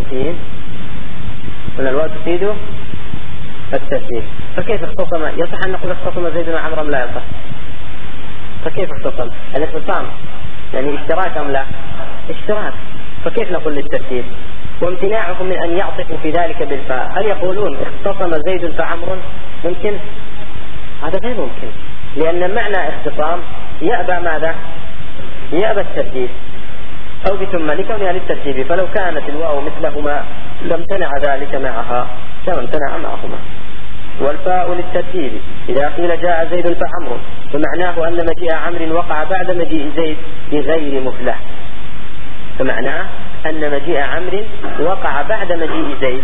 الصوفيين أن الواو تفيد الترتيب فكيف اختصم؟ يصح أن نقول اختصم زيد مع عمرو لا يصح؟ فكيف اختصم؟ الاختصام. يعني اشتراك أم لا؟ اشتراك. فكيف نقول للترتيب وامتناعهم من أن يعطفوا في ذلك بالفاء. هل يقولون اختصم زيد فعمر؟ ممكن. هذا غير ممكن. لأن معنى اختصام يأبى ماذا؟ يأبى الترتيب أو بثم لكونها للترتيب فلو كانت الواو مثلهما لامتنع ذلك معها كما امتنع معهما. والفاء للترتيب إذا قيل جاء زيد فعمر فمعناه أن مجيء عمرو وقع بعد مجيء زيد بغير مهلة فمعناه أن مجيء عمرو وقع بعد مجيء زيد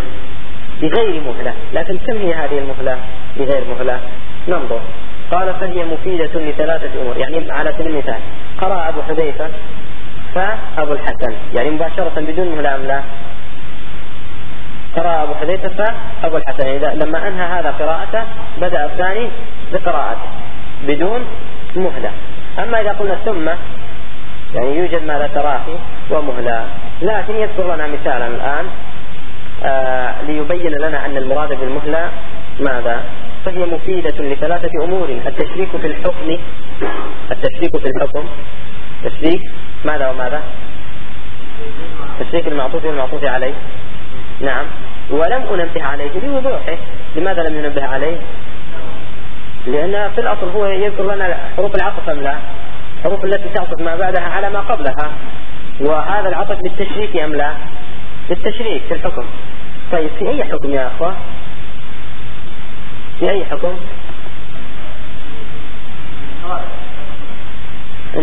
بغير مهلة لكن كم هي هذه المهلة بغير مهلة ننظر. قال فهي مفيدة لثلاثة أمور. يعني على سبيل المثال قرأ أبو حذيفة فأبو الحسن. يعني مباشرة بدون أم لا؟ قرأ أبو حذيفة فأبو الحسن. إذا لما أنهى هذا قراءته بدأ الثاني بقراءته بدون مهلة. أما إذا قلنا ثم يعني يوجد ما لا تراخي ومهلة لكن يذكر لنا مثالا الآن آه ليبين لنا أن المراد بالمهلة ماذا؟ فهي مفيدة لثلاثة أمور. التشريك في الحكم. التشريك في الحكم. تشريك ماذا وماذا؟ تشريك المعطوف والمعطوف عليه. نعم. ولم أنبه عليه بوضوحه. لماذا لم ينبه عليه؟ لأن في الأصل هو يذكر لنا حروف العطف أم لا؟ الحروف التي تعطف ما بعدها على ما قبلها. وهذا العطف للتشريك أم لا؟ للتشريك في الحكم. طيب في أي حكم يا أخوة؟ في أي حكم؟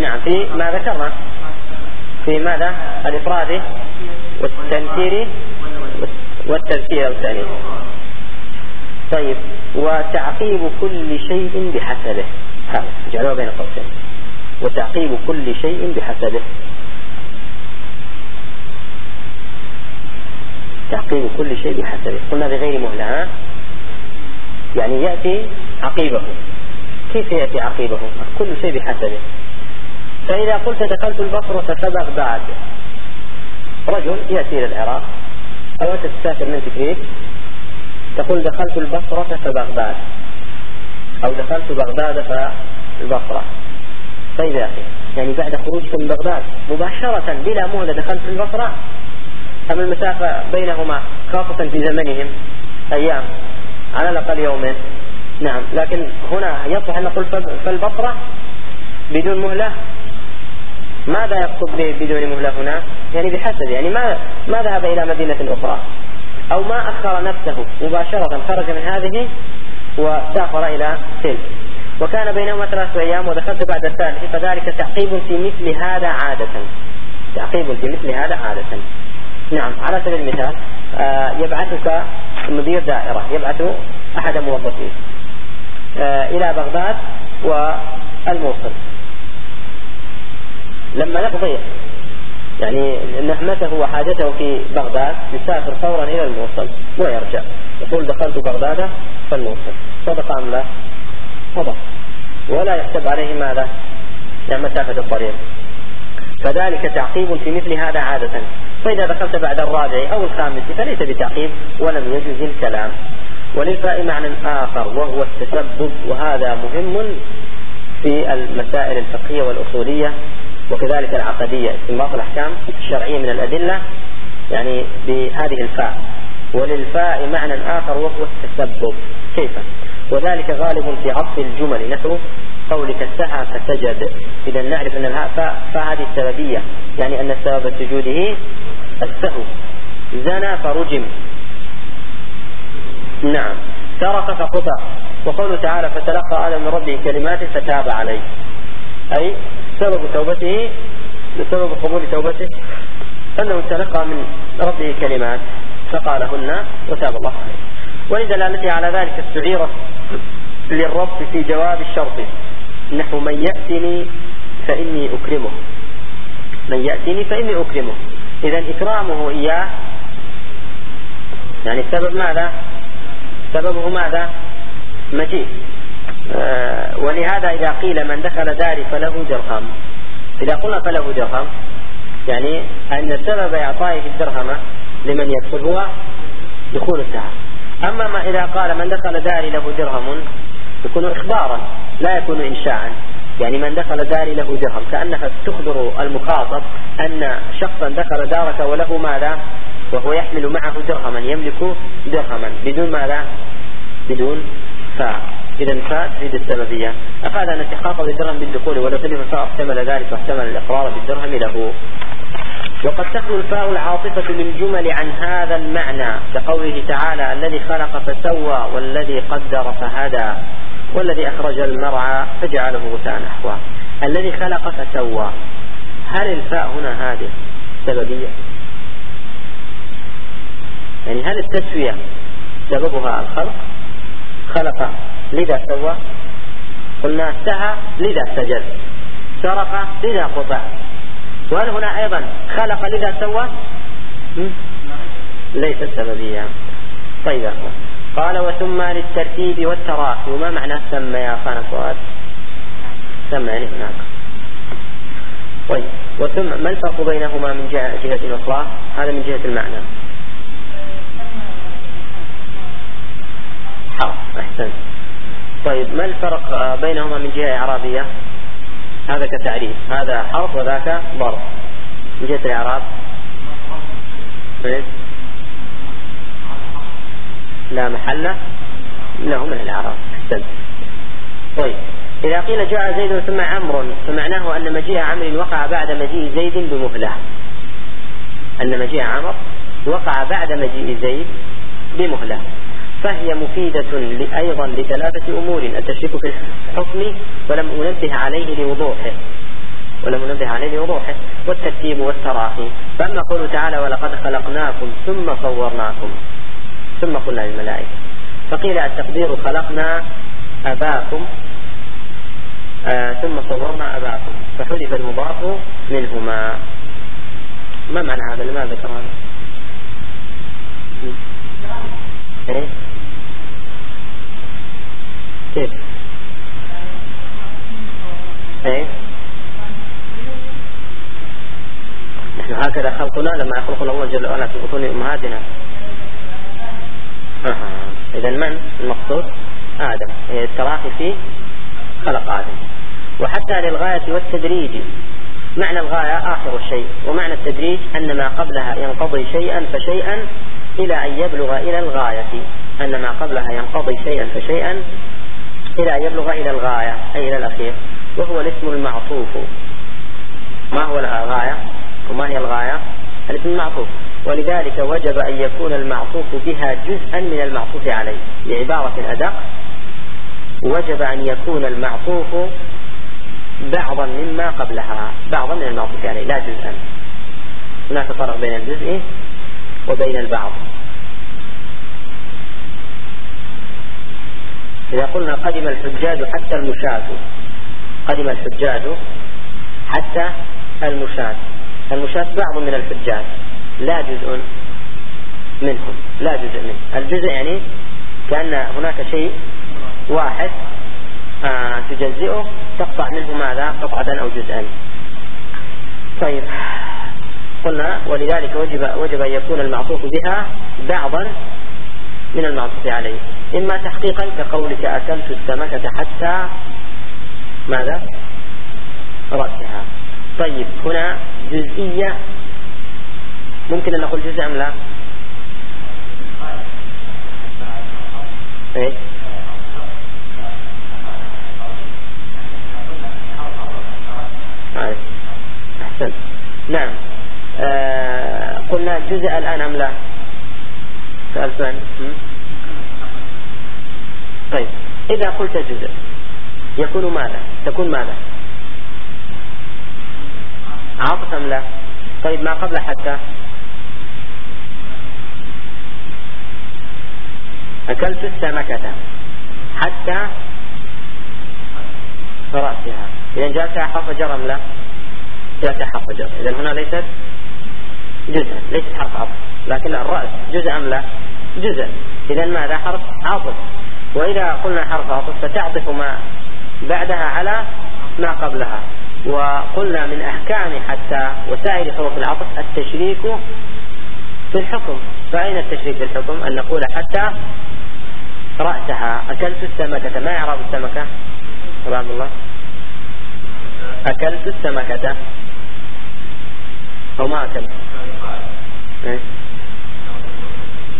نعم في ما ذكرنا. في ماذا؟ الإفراد والتنكير والتذكير والتأنيث طيب وتعقيب كل شيء بحسبه. هذا جعلوها بين قوسين وتعقيب كل شيء بحسبه. تعقيب كل شيء بحسبه. قلنا بغير مهلة ها؟ يعني يأتي عقيبه. كيف يأتي عقيبه؟ كل شيء بحسبه. فإذا قلت دخلت البصرة فبغداد رجل يأتي إلى العراق أو أنت تسافر من تكريت تقول دخلت البصرة فبغداد أو دخلت بغداد فالبصرة. طيب يا أخي يعني بعد خروجك من بغداد مباشرة بلا مهلة دخلت البصرة. أم المسافة بينهما خاصة في زمنهم أيام على الأقل يومين. نعم لكن هنا يصح أن نقول فالبصرة بدون مهلة ماذا يقصد بدون مهلة هنا؟ يعني بحسب يعني ما ما ذهب إلى مدينة أخرى. أو ما أخر نفسه مباشرة خرج من هذه وسافر إلى تلك وكان بينهما ثلاثة أيام ودخلت بعد الثالث فذلك تعقيب في مثل هذا عادة. تعقيب في مثل هذا عادة. نعم على سبيل المثال آه يبعثك مدير دائرة يبعث أحد موظفيه آه إلى بغداد والموصل. لما يقضي يعني نهمته وحاجته في بغداد يسافر فورا إلى الموصل ويرجع. يقول دخلت بغداد فالموصل صدق أم لا؟ صدق. ولا يحسب عليه ماذا يعني مسافة الطريق. فذلك تعقيب في مثل هذا عادة. فإذا دخلت بعد الرابع أو الخامس فليس بتعقيب ولم يجوز الكلام. وللفاء معنى آخر وهو التسبب وهذا مهم في المسائل الفقهية والأصولية. وكذلك العقدية استنباط الأحكام الشرعية من الأدلة يعني بهذه الفاء. وللفاء معنى آخر وهو التسبب. كيف؟ وذلك غالب في عطف الجمل. نحو قولك سعى فسجد إذا نعرف أن الهاء فهذه السببية. يعني أن سبب سجوده السهو. زنى فرجم. نعم. سرق فقطع. وقوله تعالى فتلقى آدم من ربه كلمات فتاب عليه. أي سبب توبته سبب قبول توبته أنه تلقى من ربه كلمات فقالهن وتاب الله عليه. ولدلالته على ذلك استعيرت للرب في جواب الشرط نحو من يأتني فإني أكرمه. من يأتني فإني أكرمه. إذا إكرامه إياه يعني السبب ماذا؟ سببه ماذا؟ مجيء. ولهذا إذا قيل من دخل داري فله درهم. إذا قلنا فله درهم يعني أن سبب إعطائه الدرهم لمن يدخل هو دخول الساعة أما ما إذا قال من دخل داري له درهم يكون إخبارا لا يكون إنشاء. يعني من دخل داري له درهم كأنك تخبر المخاطب أن شخصا دخل دارك وله ماذا؟ وهو يحمل معه درهما يملك درهما بدون ماذا؟ بدون فاء إذا فاء تفيد السببية. أفاد أن تخاطب الدرهم بالدخول ولو تلف فاء احتمل ذلك واحتمل الإقرار بالدرهم له. وقد تخلو الفاء العاطفة للجمل عن هذا المعنى كقوله تعالى الذي خلق فسوى والذي قدر فهدى والذي أخرج المرعى فجعله غثاء نحوه الذي خلق فسوى. هل الفاء هنا هذه سببية؟ يعني هل التسوية سببها الخلق؟ خلق لذا سوى؟ قلنا سهى لذا سجد. سرق لذا قطع. وهل هنا أيضا خلق لذا سوى؟ ليست سببية طيب قال وثم للترتيب والتراخي. وما معنى سمى يا أخانا فؤاد سمى يعني هناك. طيب. وثم ما الفرق بينهما من جهة, أخرى؟ هذا من جهة المعنى. حرف. أحسن طيب ما الفرق بينهما من جهة إعرابية؟ هذا كتعريف هذا حرف وذاك ضرب. من جهة الإعراب؟ لا محل له من الإعراب. أحسنت طيب. إذا قيل جاء زيد ثم عمرو فمعناه أن مجيء عمرو وقع بعد مجيء زيد بمهلة. أن مجيء عمرو وقع بعد مجيء زيد بمهلة. فهي مفيدة أيضا لثلاثة أمور التشريك في الحكم ولم أنبه عليه لوضوحه. ولم ننبه عليه لوضوحه. والترتيب والتراخي. فأما قوله تعالى ولقد خلقناكم ثم صورناكم. ثم قلنا للملائكة. فقيل التقدير خلقنا أباكم. آه ثم صورنا أباكم. فحذف المضاف منهما. ما معنى هذا؟ لماذا ذكر هذا؟ كيف؟ إيه؟ نحن هكذا خلقنا لما يخلقنا الله جل وعلا في بطون أمهاتنا. آه. اذا من المقصود؟ آدم. التراخي في خلق آدم. وحتى للغاية والتدريج. معنى الغاية آخر الشيء ومعنى التدريج أن ما قبلها ينقضي شيئا فشيئا إلى أن يبلغ إلى الغاية. أن ما قبلها ينقضي شيئا فشيئا إلى أن يبلغ إلى الغاية أي إلى الأخير. وهو الاسم المعطوف. ما هو الغاية وما هي الغاية؟ الاسم المعطوف. ولذلك وجب أن يكون المعطوف بها جزءا من المعطوف عليه. بعبارة أدق وجب أن يكون المعطوف بعضا مما قبلها بعضا من المعطوف عليه لا جزءا. هناك فرق بين الجزء وبين البعض. إذا قلنا قدم الحجاج حتى المشاة. قدم الحجاج حتى المشاة. المشاة بعض من الحجاج. لا جزء منهم. لا جزء منه الجزء يعني كأن هناك شيء واحد آه تجزئه تقطع منه ماذا؟ قطعة أو جزءا. طيب. قلنا ولذلك وجب وجب أن يكون المعطوف بها بعضا من المعطوف عليه إما تحقيقا كقولك أكلت السمكة حتى ماذا؟ رأسها. طيب هنا جزئية. ممكن أن نقول جزء أم لا؟ إيه؟ أحسن نعم. آه قلنا جزء الآن أم لا؟ سؤال ثاني طيب إذا قلت جزء يكون ماذا؟ تكون ماذا؟ أم لا. طيب ما قبل حتى؟ أكلت السمكة حتى رأسها. إذا جاءتها حرف جر أم لا؟ جاءتها حرف جر إذا هنا ليست جزء ليست حرف عطف لكن الرأس جزء أم لا؟ جزء. إذا ماذا؟ حرف عطف وإذا قلنا حرف عطف فتعطف ما بعدها على ما قبلها. وقلنا من أحكام حتى وسائر حروف العطف التشريك في الحكم. فأين التشريك في الحكم؟ أن نقول حتى رأسها. أكلت السمكة. ما إعراب السمكة؟ عبد الله. أكلت السمكة. أو ما أكلت؟ إيه؟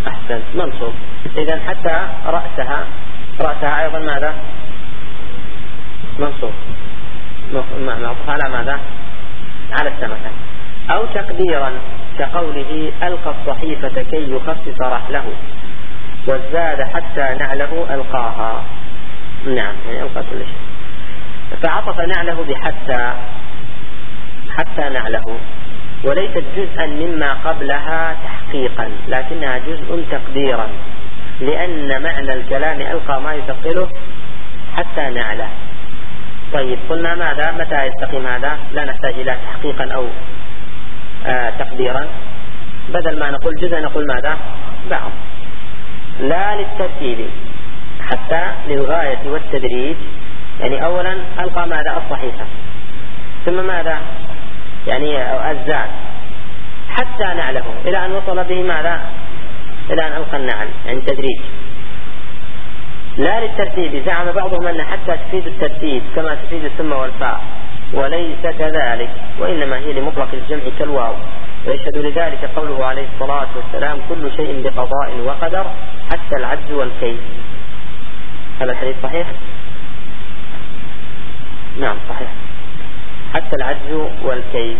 أحسنت منصوب. إذا حتى رأسها رأسها أيضا ماذا؟ منصوب. معطوف على ماذا؟ على السمكة. أو تقديرا كقوله ألقى الصحيفة كي يخفف رحله وازداد حتى نعله ألقاها. نعم يعني ألقى كل شيء. فعطف نعله بحتى حتى نعله. وليست جزءا مما قبلها تحقيقا لكنها جزء تقديرا لأن معنى الكلام ألقى ما يثقله حتى نعله. طيب قلنا ماذا؟ متى يستقيم هذا؟ لا نحتاج إلى تحقيقا أو آه تقديرا. بدل ما نقول جزء نقول ماذا؟ بعض. لا للترتيب حتى للغاية والتدريج. يعني أولا ألقى ماذا؟ الصحيفة. ثم ماذا؟ يعني الزاد حتى نعله. إلى أن وصل به ماذا؟ إلى أن ألقى النعل يعني تدريج لا للترتيب. زعم بعضهم أن حتى تفيد الترتيب كما تفيد الثم والفاء. وليس كذلك. وإنما هي لمطلق الجمع كالواو. ويشهد لذلك قوله عليه الصلاة والسلام كل شيء بقضاء وقدر حتى العجز والكيف هذا الحديث صحيح؟ نعم صحيح. حتى العجز والكيف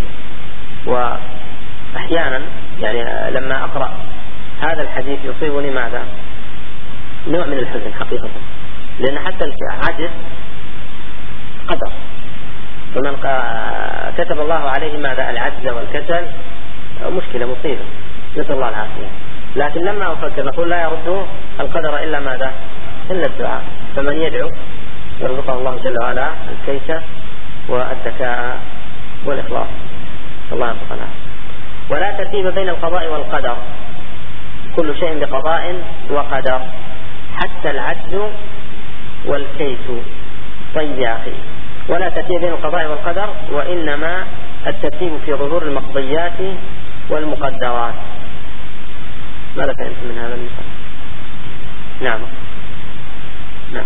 وأحيانا يعني لما أقرأ هذا الحديث يصيبني ماذا؟ نوع من الحزن حقيقة. لأن حتى العجز قدر. فمن كتب الله عليه ماذا؟ العجز والكسل مشكلة مصيبة. نسأل الله العافية. لكن لما أفكر نقول لا يرد القدر إلا ماذا؟ إلا الدعاء. فمن يدعو؟ يرزقه الله جل وعلا الكيس والذكاء والإخلاص. الله يرزقنا ولا ترتيب بين القضاء والقدر. كل شيء بقضاء وقدر. حتى العدل والكيس. طيب يا أخي. ولا ترتيب بين القضاء والقدر وإنما الترتيب في ظهور المقضيات والمقدرات. ماذا فهمت من هذا المثال؟ نعم. نعم.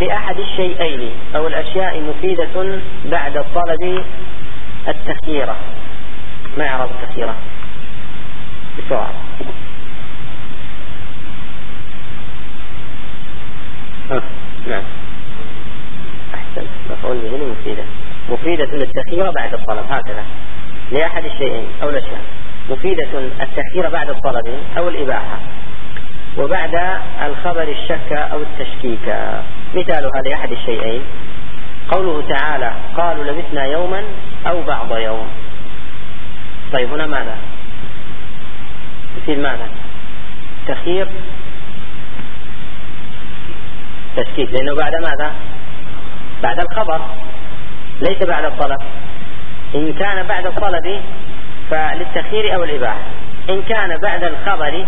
لأحد الشيئين أو الأشياء مفيدة بعد الطلب التخييرة ما يعرف التخييرة بسرعة. نعم. أحسن. مفعول به مفيدة مفيدة التخيير بعد الطلب هكذا. لأحد الشيئين أو الأشياء. مفيدة التخيير بعد الطلب أو الإباحة. وبعد الخبر الشك أو التشكيك. مثالها لأحد الشيئين. قوله تعالى قالوا لبثنا يوما أو بعض يوم. طيب هنا ماذا؟ يفيد ماذا؟ تخيير؟ تشكيك. لأنه بعد ماذا؟ بعد الخبر ليس بعد الطلب. إن كان بعد الطلب فللتخيير أو الإباحة. إن كان بعد الخبر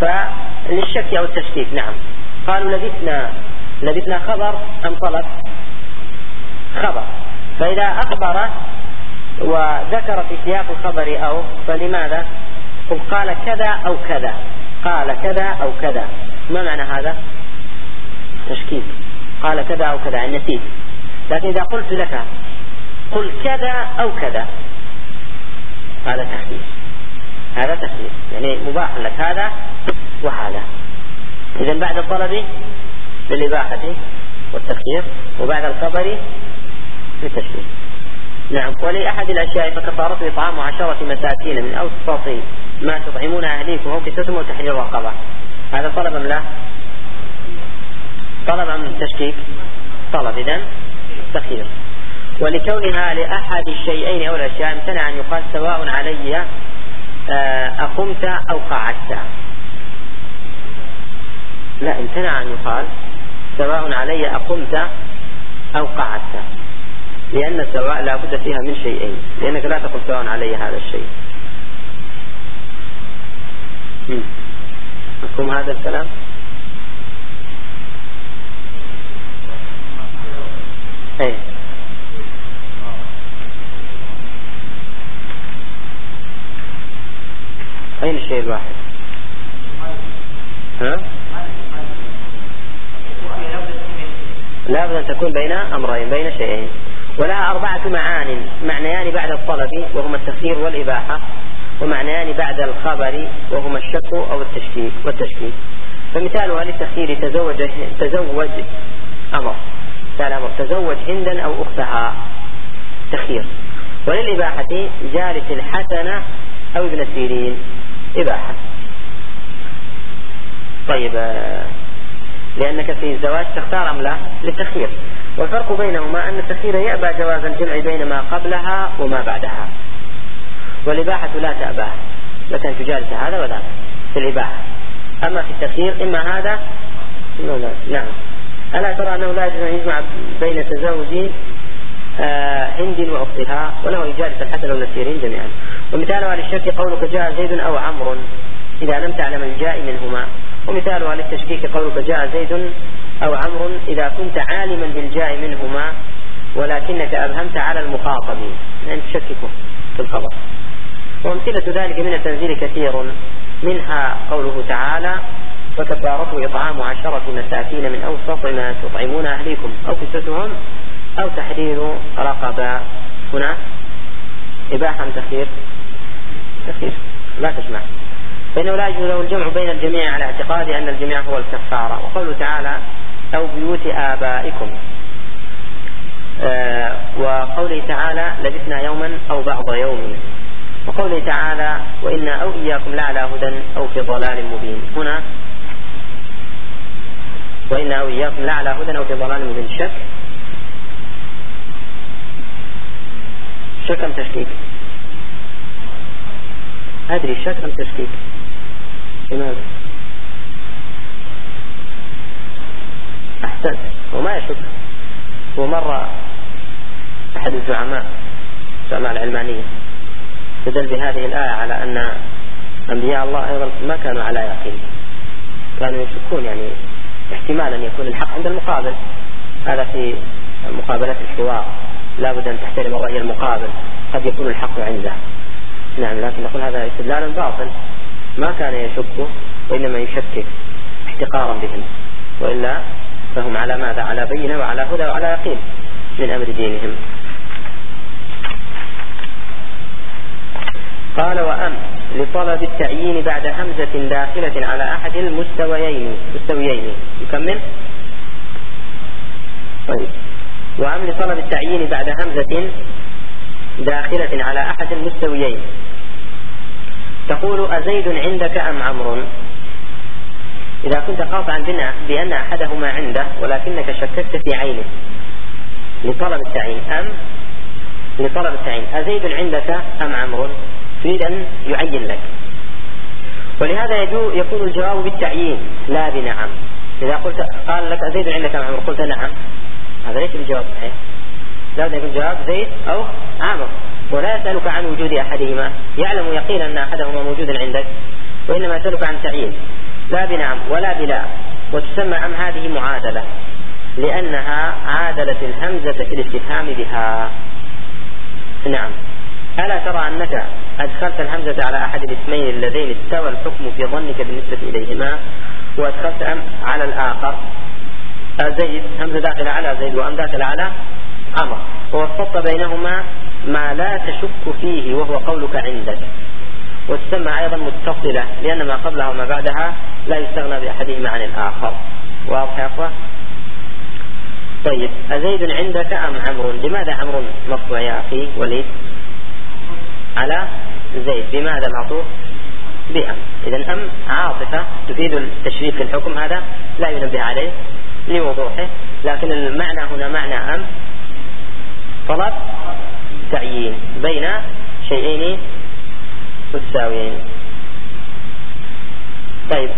فللشك أو التشكيك. نعم. قالوا لبثنا لبثنا خبر أم طلب؟ خبر. فإذا أخبر وذكر في سياق الخبر أو فلماذا؟ قل قال كذا أو كذا. قال كذا أو كذا. ما معنى هذا؟ تشكيك. قال كذا أو كذا يعني نسيت. لكن إذا قلت لك قل كذا أو كذا هذا تخفيف هذا تخفيف يعني مباح لك هذا وهذا. إذا بعد الطلب بالإباحة والتخفيف وبعد الخبر بالتشكيك نعم ولأحد الأشياء فكفارته إطعام عشرة مساكين من أوسط ما تطعمون أهليكم أو كسوتهم وتحرير رقبة. هذا طلب أم لا؟ طلب أم تشكيك؟ طلب. إذن تخيير ولكونها لأحد الشيئين أو الأشياء امتنع أن يقال سواء علي أقمت أو قعدت؟ لا امتنع أن يقال. سواء علي أقمت أو قعدت. لأن السواء لا بد فيها من شيئين. لأنك لا تقول سواء علي هذا الشيء. مفهوم هذا الكلام؟ أي أين الشيء الواحد ها؟ لا بد أن تكون بين أمرين بين شيئين. ولها أربعة معان معنيان بعد الطلب وهما التخيير والإباحة ومعنيان بعد الخبر وهما الشك أو التشكيك والتشكيك. فمثالها للتخيير تزوج تزوج أمر. مثال أمر تزوج هندا أو أختها. تخيير. وللإباحة جالس الحسن أو ابن سيرين. إباحة طيب لأنك في الزواج تختار أم لا؟ للتخيير. والفرق بينهما أن التخيير يأبى جواز الجمع بين ما قبلها وما بعدها. والإباحة لا تأباه لك أن تجالس هذا وذاك في الإباحة. أما في التخيير إما هذا ذاك نعم. ألا ترى أنه لا يجمع بين تزوج آه، هند وأختها وله يجالس الحسن والنسيرين جميعا. ومثالها للشك قولك جاء زيد أو عمرو إذا لم تعلم الجاء منهما. ومثالها للتشكيك قولك جاء زيد أو عمرو إذا كنت عالما بالجاء منهما ولكنك أبهمت على المخاطب. يعني تشككه في الخبر. وأمثلة ذلك من التنزيل كثير. منها قوله تعالى فكفارته إطعام عشرة مساكين من أوسط ما تطعمون أهليكم. أو كسوتهم أو تحرير رقبة. هنا إباحة أم تخيير. تخيير. لا تجمع. فإنه لا يجوز له الجمع بين الجميع على اعتقاد أن الجميع هو الكفارة. وقوله تعالى أو بيوت آبائكم. آه وقوله تعالى لبثنا يوما أو بعض يوم. وقوله تعالى وإنا أو إياكم لعلى هدى أو في ضلال مبين. هنا وإنا أو إياكم لعلى هدى أو في ضلال مبين. شك؟ شك أم تشكيك. أدري شك أم تشكيك لماذا أحسنت. وما يشك. ومر أحد الزعماء الزعماء العلمانية استدل بهذه الآية على أن أنبياء الله أيضا ما كانوا على يقين. كانوا يشكون يعني احتمال أن يكون الحق عند المقابل. هذا في مقابلة الحوار. لا بد أن تحترم الرأي المقابل. قد يكون الحق عنده. نعم لكن نقول هذا استدلال باطل. ما كان يشك وإنما يشكك احتقارا بهم. وإلا فهم على ماذا؟ على بينة وعلى هدى وعلى يقين من أمر دينهم. قال وأم لطلب التعيين بعد همزة داخلة على أحد المستويين. مستويين. يكمل. طيب. وأم لطلب التعيين بعد همزة داخلة على أحد المستويين. تقول أزيد عندك أم عمرو؟ إذا كنت قاطعا بأن أحدهما عنده ولكنك شككت في عينه. لطلب التعيين. أم؟ لطلب التعيين. أزيد عندك أم عمرو؟ تريد أن يعين لك. ولهذا يكون الجواب بالتعيين لا بنعم. إذا قلت قال لك زيد عندك أم عمرو؟ قلت نعم. هذا ليس الجواب صحيح. لابد يكون جواب زيد أو عمرو. ولا يسألك عن وجود أحدهما. يعلم يقينا أن أحدهما موجود عندك. وإنما يسألك عن تعيين لا بنعم ولا بلا. وتسمى أم هذه معادلة. لأنها عادلت الهمزة في الاستفهام بها. نعم. ألا ترى أنك أدخلت الهمزة على أحد الاسمين اللذين استوى الحكم في ظنك بالنسبة إليهما؟ وأدخلت أم على الآخر؟ زيد همزة داخلة على زيد وأم داخلة على عمر. ووسطت بينهما ما لا تشك فيه وهو قولك عندك. وتسمى أيضا متصلة لأن ما قبلها وما بعدها لا يستغنى بأحدهما عن الآخر. واضح يا أخوة؟ طيب أزيد عندك أم عمرو؟ لماذا عمرو مرفوع يا أخي وليد؟ على زيد. بماذا معطوف؟ بأم. إذا أم عاطفة تفيد التشريف في الحكم هذا لا ينبه عليه. لوضوحه لكن المعنى هنا معنى أم؟ طلب تعيين بين شيئين متساويين. طيب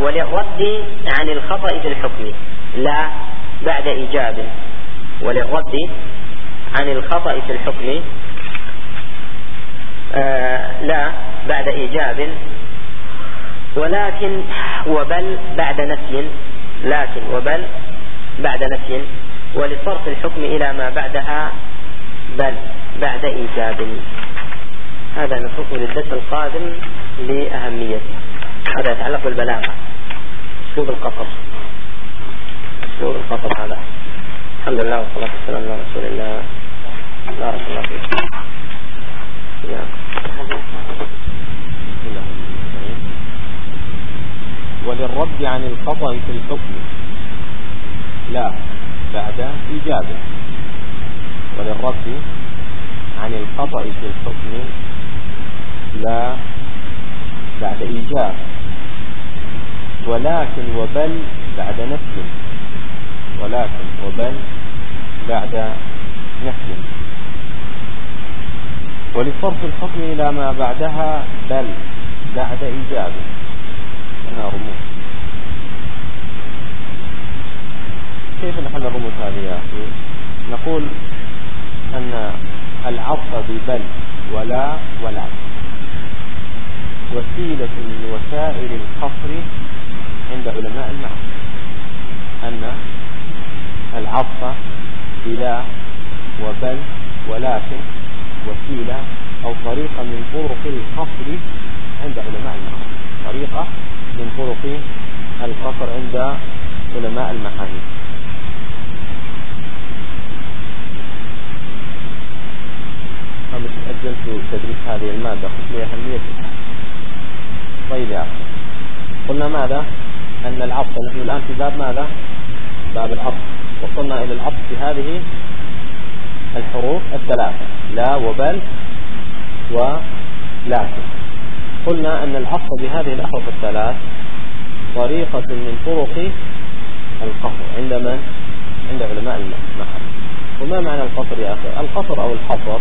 وللرد عن الخطأ في الحكم. لا بعد إيجاب. وللرد عن الخطأ في الحكم. آه لا بعد إيجاب. ولكن وبل بعد نفي. لكن وبل بعد نفي ولصرف الحكم إلى ما بعدها بل بعد إيجاب. هذا نتركه للدرس القادم لأهميته هذا يتعلق بالبلاغة. أسلوب القصر. أسلوب القصر هذا. الحمد لله والصلاة والسلام على رسول الله. بارك الله فيك. عن الخطأ في الحكم. لا بعد إيجابه وللرد عن الخطأ في الحكم. لا بعد إيجاب ولكن وبل بعد نفي. ولكن وبل بعد نفي. ولصرف الحكم إلى ما بعدها بل بعد إيجاب أنها رموز. كيف نحل الرموز هذه يا أخي؟ نقول أن العطف ببل ولا ولا. وسيلة من وسائل القصر عند علماء المعنى أن العطف بلا وبل ولكن وسيلة أو طريقة من طرق القصر عند علماء المعاني طريقة من طرق القصر عند علماء المعاني أجلت تدريس هذه المادة خذ لأهميتها طيب يا أخي قلنا ماذا؟ أن العطف نحن الآن في باب ماذا؟ باب العطف. وصلنا إلى العطف في هذه الحروف الثلاثة لا وبل ولكن قلنا أن العطف بهذه الأحرف الثلاث طريقة من طرق القصر عند من؟ عند علماء النحو وما معنى القصر يا أخي؟ القصر أو الحصر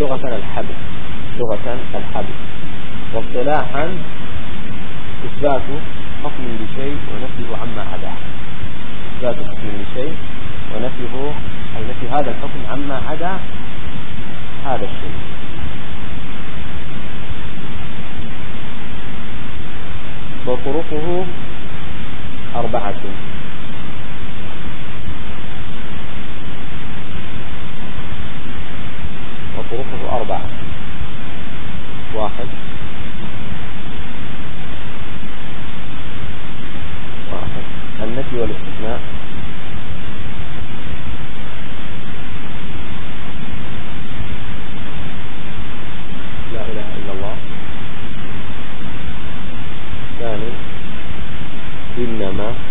لغة الحبس لغة الحبس واصطلاحا إثبات حكم لشيء ونفيه عما عداه. إثبات حكم لشيء ونفيه أي نفي هذا الحكم عما عدا هذا الشيء. وطرقه أربعة. وطرقه أربعة. واحد. واحد. النفي والاستثناء. لا إله إلا الله. ثاني. إنما.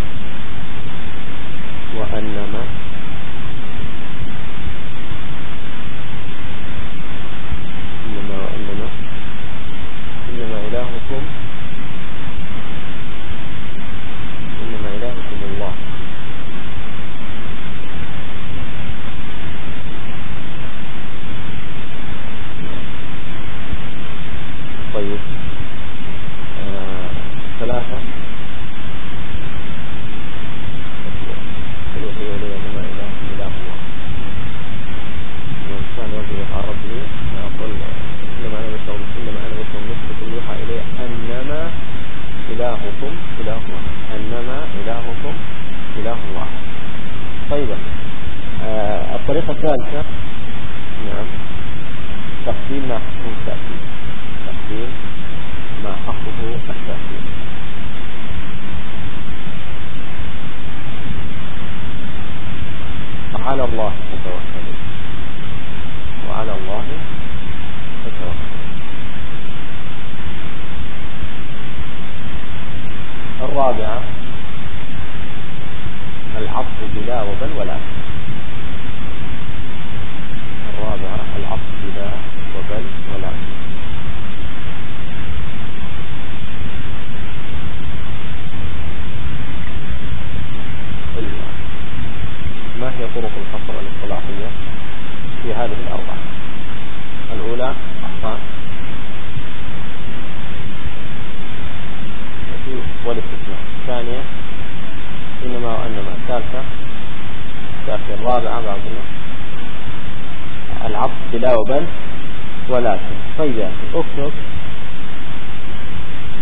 طيب اكتب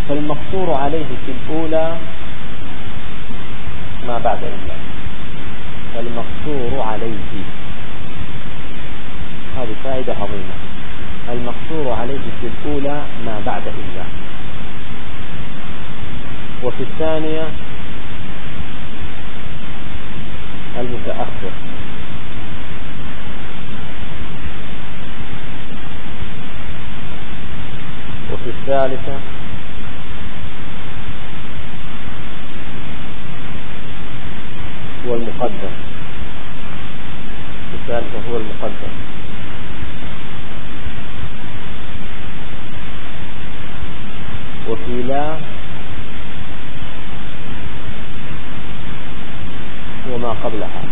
فالمقصور عليه في الأولى ما بعد إلا. فالمقصور عليه. هذه فائدة عظيمة. المقصور عليه في الأولى ما بعد إلا. وفي الثانية المتأخر وفي الثالثة. هو المقدم. الثالثة هو المقدم. وفي لا. وما قبلها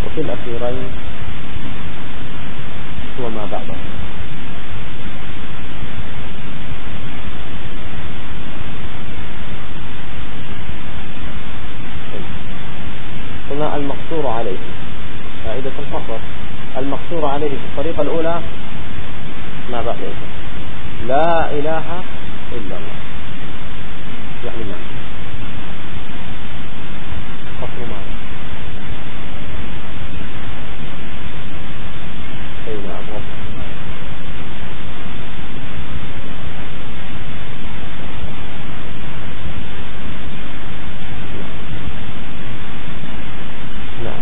وفي الأخيرين هو ما بعده. قلنا المقصور عليه. فائدة الفصل المقصور عليه في الطريقة الأولى ما بعده. لا إله إلا الله. يعني ما فصل معنى أي نعم نعم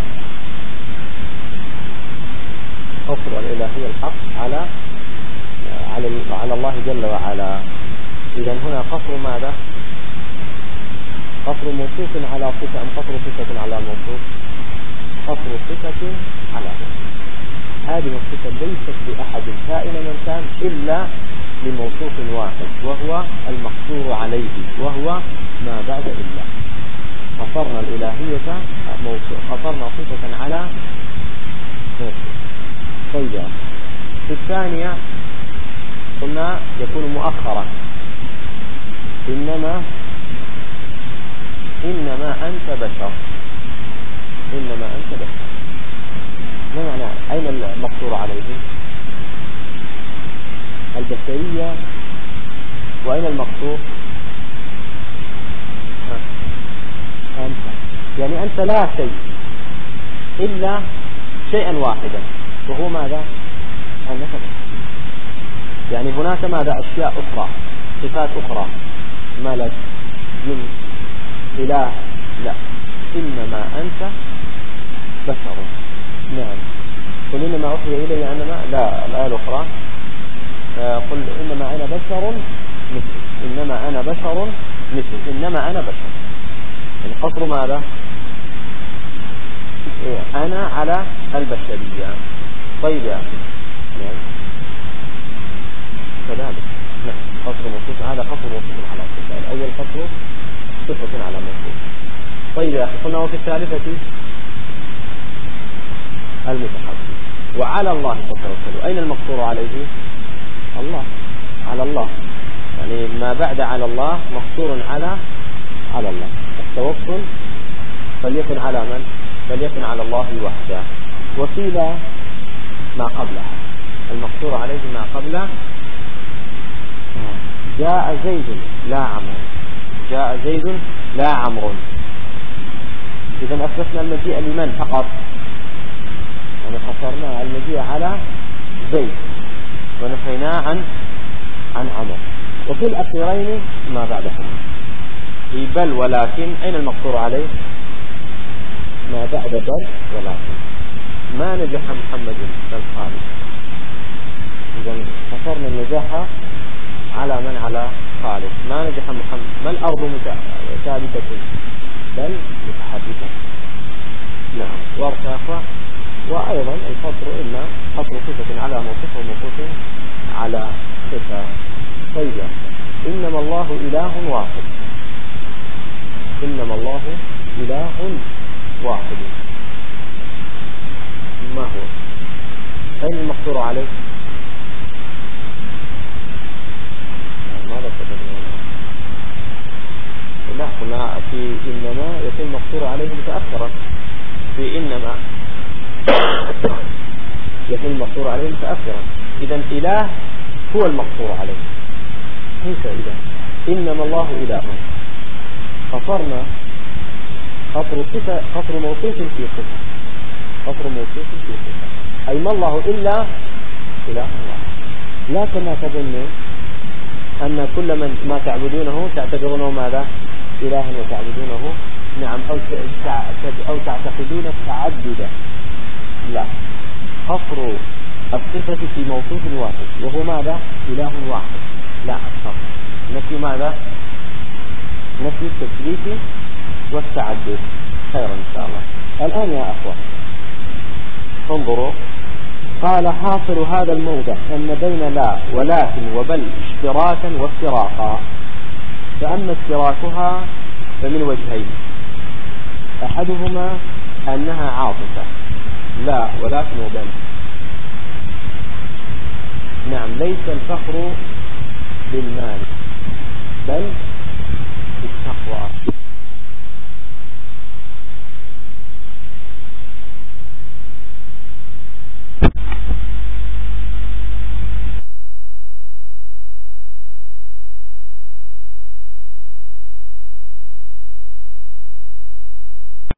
حصر الإلهية الحق على على على الله جل وعلا إذا هنا قصر ماذا؟ قصر موصوف على صفة أم قصر صفة على موصوف؟ قصر صفة على موصوف هذه الصفة ليست لأحد كائن من كان إلا لموصوف واحد وهو المقصور عليه وهو ما بعد إلا. قصرنا الإلهية قصرنا صفة على طيب. في الثانية قلنا يكون مؤخرا. إنما إنما أنت بشر إنما أنت بشر ما معنى أين المقصور عليه وأين المقصور أنت. يعني أنت لا شيء إلا شيئا واحدا. وهو ماذا؟ أنك يعني هناك ماذا؟ أشياء أخرى صفات أخرى. ملك جن إله. لا. إنما أنت بشر. نعم. قل إنما أوحي إلي أنما لا الآية الأخرى. قل إنما أنا بشر مثل إنما أنا بشر مثل إنما أنا بشر. يعني قصر ماذا؟ أنا على البشرية. طيب يا أخي. كذلك. نعم. قصر موصوف هذا قصر موصوف على صفة الأول قصر صفة على موصوف طيب يا أخي قلنا وفي الثالثة المتحدث وعلى الله تتوكل أين المقصور عليه؟ الله. على الله. يعني ما بعد على الله مقصور على على الله. التوكل فليكن على من؟ فليكن على الله وحده. وقيل ما قبلها. المقصور عليه ما قبله جاء زيد لا عمرو. جاء زيد لا عمرو. إذا أثبتنا المجيء لمن فقط؟ يعني قصرنا المجيء على زيد. ونفيناه عن عن عمر وفي الأخيرين ما بعدهما في بل ولكن أين المقصور عليه؟ ما بعد بل ولكن. ما نجح محمد بل خالد إذا قصرنا النجاح على من؟ على خالد ما نجح محمد. ما الأرض ثابتة؟ بل متحركة نعم. وارتفع وأيضا القصر إما قصر صفة على موصف وموصوف على صفة طيبة إنما الله إله واحد. إنما الله إله واحد. ما هو؟ أين المقصور عليه؟ ماذا تدرون لا قلنا في إنما يكون مقصور عليه متأخرا. في إنما يكون المقصور عليه متأخرا إذا إله هو المقصور عليه ليس إله. إنما الله إله. قصرنا قطر صفة قطر موصوف في صفة. قطر موصوف في صفة. أي ما الله إلا إله واحد. لا كما تظنون أن كل من ما تعبدونه تعتبرونه ماذا؟ إلها وتعبدونه. نعم. أو أو تعتقدون التعدد لا. قصر الصفة في موصوف واحد وهو ماذا؟ إله واحد. لا أكثر نفي ماذا؟ نفي التثبيت والتعدد. خيرا إن شاء الله. الآن يا أخوة انظروا. قال حاصل هذا الموضع أن بين لا ولكن وبل اشتراكا وافتراقا. فأما اشتراكها فمن وجهين. أحدهما أنها عاطفة. لا ولكن وبل نعم ليس الفخر بالمال بل